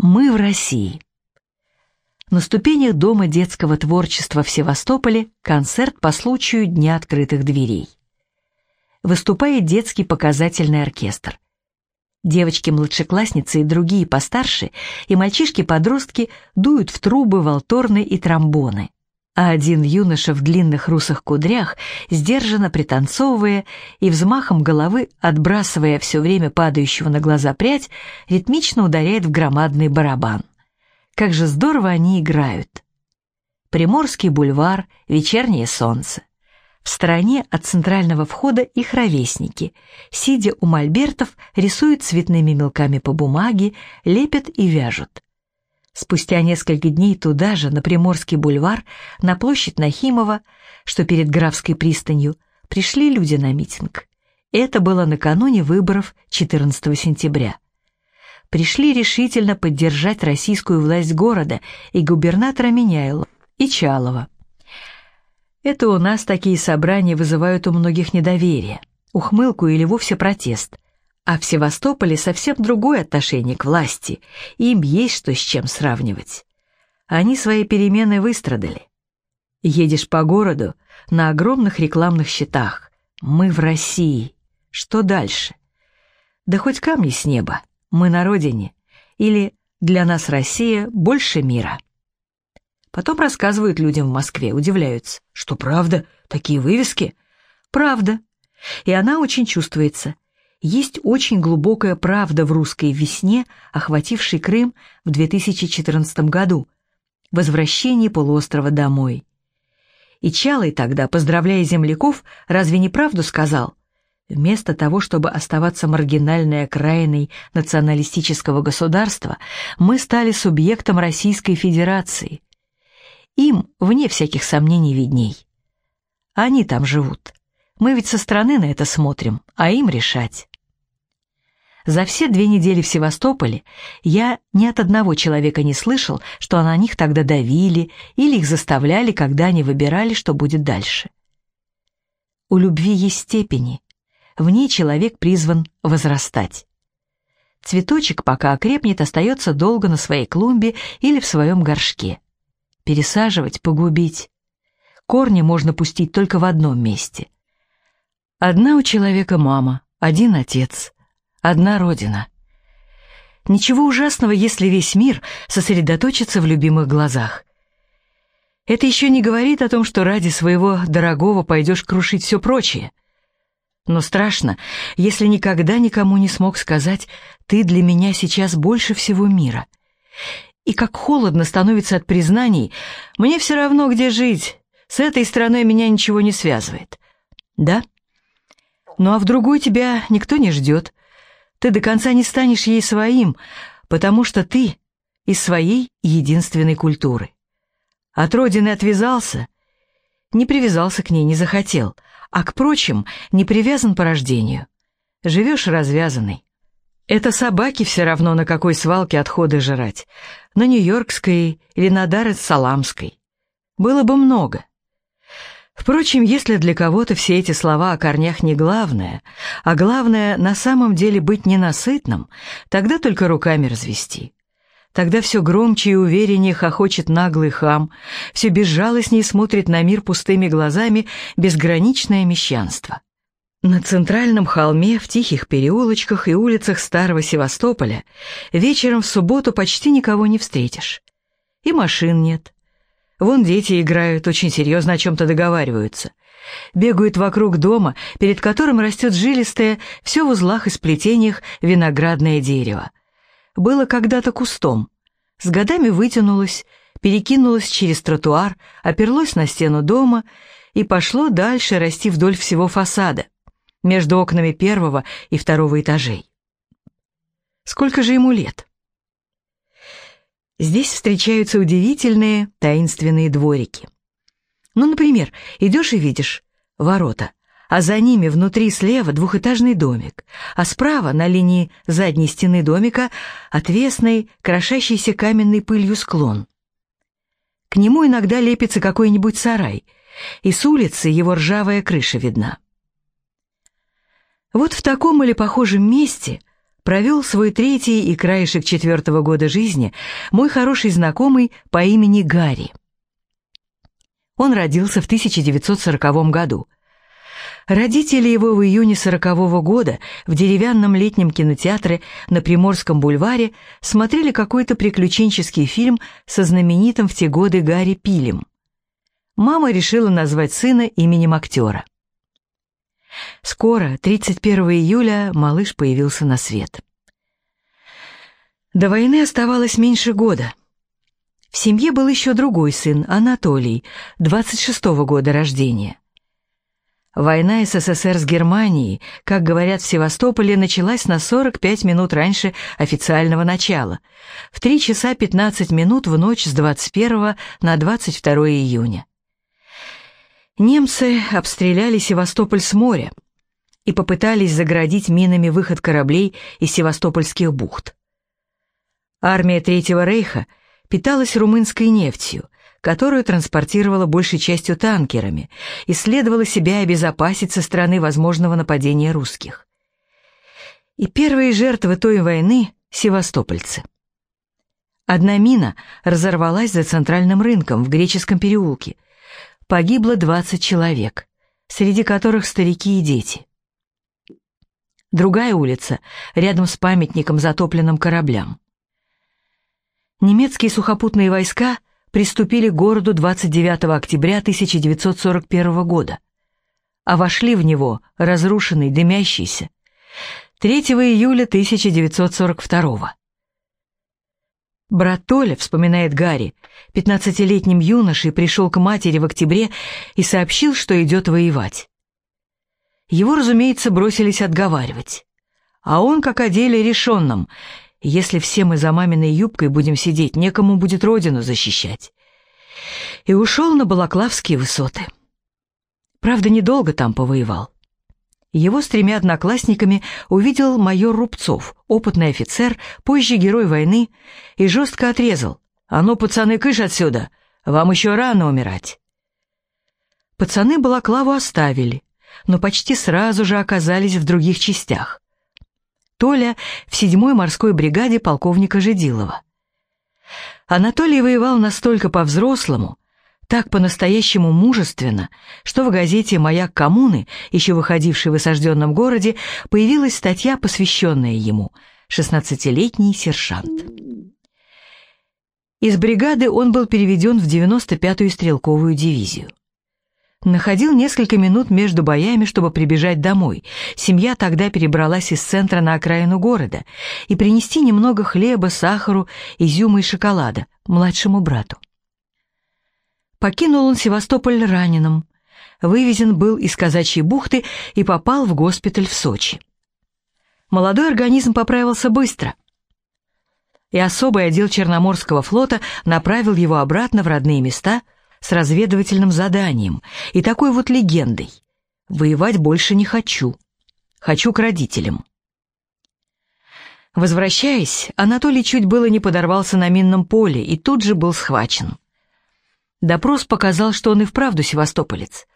Мы в России. На ступенях Дома детского творчества в Севастополе концерт по случаю Дня открытых дверей. Выступает детский показательный оркестр. Девочки-младшеклассницы и другие постарше, и мальчишки-подростки дуют в трубы, волторны и тромбоны а один юноша в длинных русых кудрях, сдержанно пританцовывая и взмахом головы, отбрасывая все время падающего на глаза прядь, ритмично ударяет в громадный барабан. Как же здорово они играют! Приморский бульвар, вечернее солнце. В стороне от центрального входа их ровесники, сидя у мольбертов, рисуют цветными мелками по бумаге, лепят и вяжут. Спустя несколько дней туда же, на Приморский бульвар, на площадь Нахимова, что перед Графской пристанью, пришли люди на митинг. Это было накануне выборов 14 сентября. Пришли решительно поддержать российскую власть города и губернатора Меняйлова, и Чалова. Это у нас такие собрания вызывают у многих недоверие, ухмылку или вовсе протест – а в Севастополе совсем другое отношение к власти, им есть что с чем сравнивать. Они свои перемены выстрадали. Едешь по городу на огромных рекламных щитах. Мы в России. Что дальше? Да хоть камни с неба. Мы на родине. Или для нас Россия больше мира. Потом рассказывают людям в Москве, удивляются. Что правда? Такие вывески? Правда. И она очень чувствуется – есть очень глубокая правда в русской весне, охватившей Крым в 2014 году, возвращении полуострова домой. И Чалый тогда, поздравляя земляков, разве не правду сказал? Вместо того, чтобы оставаться маргинальной окраиной националистического государства, мы стали субъектом Российской Федерации. Им, вне всяких сомнений, видней. Они там живут. Мы ведь со стороны на это смотрим, а им решать. За все две недели в Севастополе я ни от одного человека не слышал, что на них тогда давили или их заставляли, когда они выбирали, что будет дальше. У любви есть степени. В ней человек призван возрастать. Цветочек, пока окрепнет, остается долго на своей клумбе или в своем горшке. Пересаживать, погубить. Корни можно пустить только в одном месте. Одна у человека мама, один отец — одна родина. Ничего ужасного, если весь мир сосредоточится в любимых глазах. Это еще не говорит о том, что ради своего дорогого пойдешь крушить все прочее. Но страшно, если никогда никому не смог сказать «ты для меня сейчас больше всего мира». И как холодно становится от признаний «мне все равно, где жить, с этой страной меня ничего не связывает». Да? Ну а в другой тебя никто не ждет, ты до конца не станешь ей своим, потому что ты из своей единственной культуры. От родины отвязался, не привязался к ней, не захотел, а к прочим не привязан по рождению. Живешь развязанный. Это собаки все равно на какой свалке отходы жрать, на Нью-Йоркской или на Дар-эс-Саламской. Было бы много. Впрочем, если для кого-то все эти слова о корнях не главное, а главное на самом деле быть ненасытным, тогда только руками развести. Тогда все громче и увереннее хохочет наглый хам, все безжалостнее смотрит на мир пустыми глазами безграничное мещанство. На центральном холме, в тихих переулочках и улицах старого Севастополя вечером в субботу почти никого не встретишь. И машин нет, Вон дети играют, очень серьезно о чем-то договариваются. Бегают вокруг дома, перед которым растет жилистое, все в узлах и сплетениях виноградное дерево. Было когда-то кустом. С годами вытянулось, перекинулось через тротуар, оперлось на стену дома и пошло дальше расти вдоль всего фасада, между окнами первого и второго этажей. Сколько же ему лет? Здесь встречаются удивительные таинственные дворики. Ну, например, идешь и видишь ворота, а за ними внутри слева двухэтажный домик, а справа на линии задней стены домика отвесный, крошащийся каменной пылью склон. К нему иногда лепится какой-нибудь сарай, и с улицы его ржавая крыша видна. Вот в таком или похожем месте провел свой третий и краешек четвертого года жизни мой хороший знакомый по имени Гарри. Он родился в 1940 году. Родители его в июне сорокового года в деревянном летнем кинотеатре на Приморском бульваре смотрели какой-то приключенческий фильм со знаменитым в те годы Гарри Пилем. Мама решила назвать сына именем актера. Скоро, 31 июля, малыш появился на свет. До войны оставалось меньше года. В семье был еще другой сын, Анатолий, 26-го года рождения. Война СССР с Германией, как говорят в Севастополе, началась на 45 минут раньше официального начала, в 3 часа 15 минут в ночь с 21 на 22 июня. Немцы обстреляли Севастополь с моря и попытались заградить минами выход кораблей из севастопольских бухт. Армия Третьего Рейха питалась румынской нефтью, которую транспортировала большей частью танкерами, и следовало себя обезопасить со стороны возможного нападения русских. И первые жертвы той войны — севастопольцы. Одна мина разорвалась за центральным рынком в Греческом переулке. Погибло 20 человек, среди которых старики и дети. Другая улица, рядом с памятником затопленным кораблям. Немецкие сухопутные войска приступили к городу 29 октября 1941 года, а вошли в него разрушенный, дымящийся 3 июля 1942 Брат Толя, вспоминает Гарри, 15-летним юношей пришел к матери в октябре и сообщил, что идет воевать. Его, разумеется, бросились отговаривать. А он, как о деле решенном, если все мы за маминой юбкой будем сидеть, некому будет родину защищать. И ушел на Балаклавские высоты. Правда, недолго там повоевал. Его с тремя одноклассниками увидел майор Рубцов, опытный офицер, позже герой войны, и жестко отрезал. «А ну, пацаны, кыш отсюда! Вам еще рано умирать!» Пацаны Балаклаву оставили, но почти сразу же оказались в других частях. Толя в седьмой морской бригаде полковника Жедилова. Анатолий воевал настолько по-взрослому, так по-настоящему мужественно, что в газете «Маяк коммуны», еще выходившей в осажденном городе, появилась статья, посвященная ему «16-летний сержант». Из бригады он был переведен в 95-ю стрелковую дивизию. Находил несколько минут между боями, чтобы прибежать домой. Семья тогда перебралась из центра на окраину города и принести немного хлеба, сахару, изюма и шоколада младшему брату. Покинул он Севастополь раненым, вывезен был из Казачьей бухты и попал в госпиталь в Сочи. Молодой организм поправился быстро, и особый отдел Черноморского флота направил его обратно в родные места – с разведывательным заданием и такой вот легендой. Воевать больше не хочу. Хочу к родителям. Возвращаясь, Анатолий чуть было не подорвался на минном поле и тут же был схвачен. Допрос показал, что он и вправду севастополец.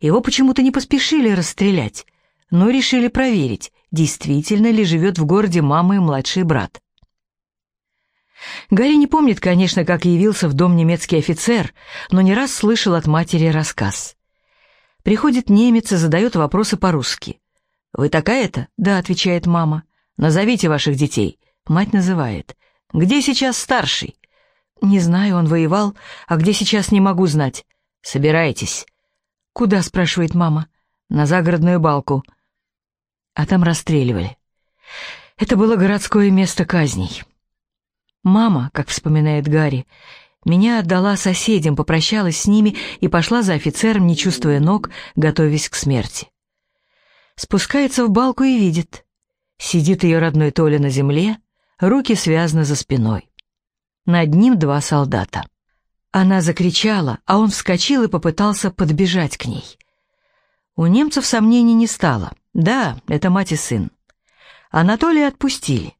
Его почему-то не поспешили расстрелять, но решили проверить, действительно ли живет в городе мама и младший брат. Гарри не помнит, конечно, как явился в дом немецкий офицер, но не раз слышал от матери рассказ. Приходит немец и задает вопросы по-русски. «Вы такая-то?» «Да», — отвечает мама. «Назовите ваших детей». Мать называет. «Где сейчас старший?» «Не знаю, он воевал, а где сейчас не могу знать». «Собирайтесь». «Куда?» — спрашивает мама. «На загородную балку». А там расстреливали. Это было городское место казней. Мама, как вспоминает Гарри, меня отдала соседям, попрощалась с ними и пошла за офицером, не чувствуя ног, готовясь к смерти. Спускается в балку и видит. Сидит ее родной Толя на земле, руки связаны за спиной. Над ним два солдата. Она закричала, а он вскочил и попытался подбежать к ней. У немцев сомнений не стало. Да, это мать и сын. Анатолия отпустили.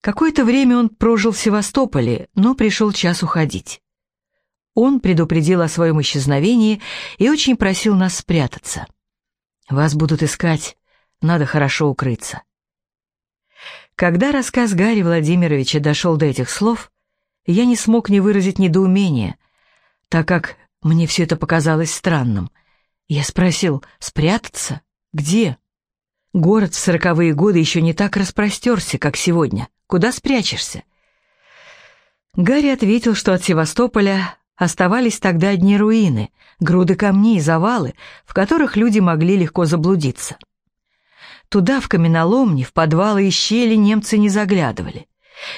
Какое-то время он прожил в Севастополе, но пришел час уходить. Он предупредил о своем исчезновении и очень просил нас спрятаться. «Вас будут искать, надо хорошо укрыться». Когда рассказ Гарри Владимировича дошел до этих слов, я не смог не выразить недоумения, так как мне все это показалось странным. Я спросил, спрятаться? Где? Город в сороковые годы еще не так распростерся, как сегодня. Куда спрячешься? Гарри ответил, что от Севастополя оставались тогда одни руины, груды камней и завалы, в которых люди могли легко заблудиться. Туда, в каменоломни, в подвалы и щели немцы не заглядывали.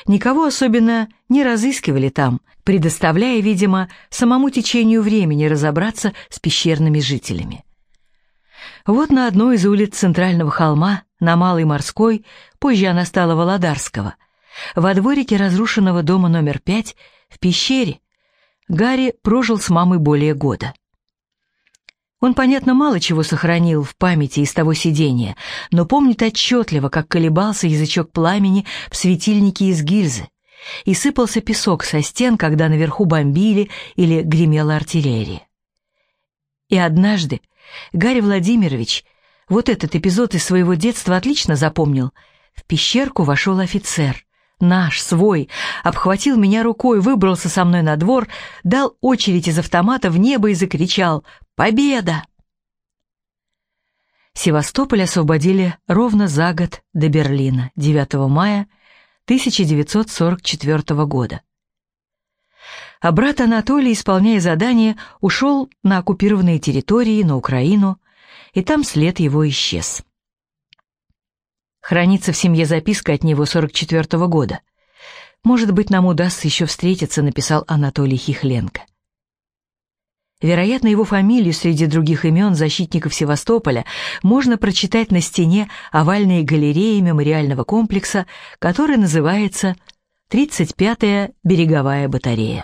Никого особенно не разыскивали там, предоставляя, видимо, самому течению времени разобраться с пещерными жителями. Вот на одной из улиц Центрального холма, на Малой Морской, позже она стала Володарского, во дворике разрушенного дома номер пять, в пещере, Гарри прожил с мамой более года. Он, понятно, мало чего сохранил в памяти из того сидения, но помнит отчетливо, как колебался язычок пламени в светильнике из гильзы, и сыпался песок со стен, когда наверху бомбили или гремела артиллерия. И однажды Гарри Владимирович вот этот эпизод из своего детства отлично запомнил. В пещерку вошел офицер, наш, свой, обхватил меня рукой, выбрался со мной на двор, дал очередь из автомата в небо и закричал «Победа!». Севастополь освободили ровно за год до Берлина, 9 мая 1944 года. А брат Анатолий, исполняя задание, ушел на оккупированные территории, на Украину, и там след его исчез. Хранится в семье записка от него 44 -го года. «Может быть, нам удастся еще встретиться», — написал Анатолий Хихленко. Вероятно, его фамилию среди других имен защитников Севастополя можно прочитать на стене овальной галереи мемориального комплекса, который называется «35-я береговая батарея».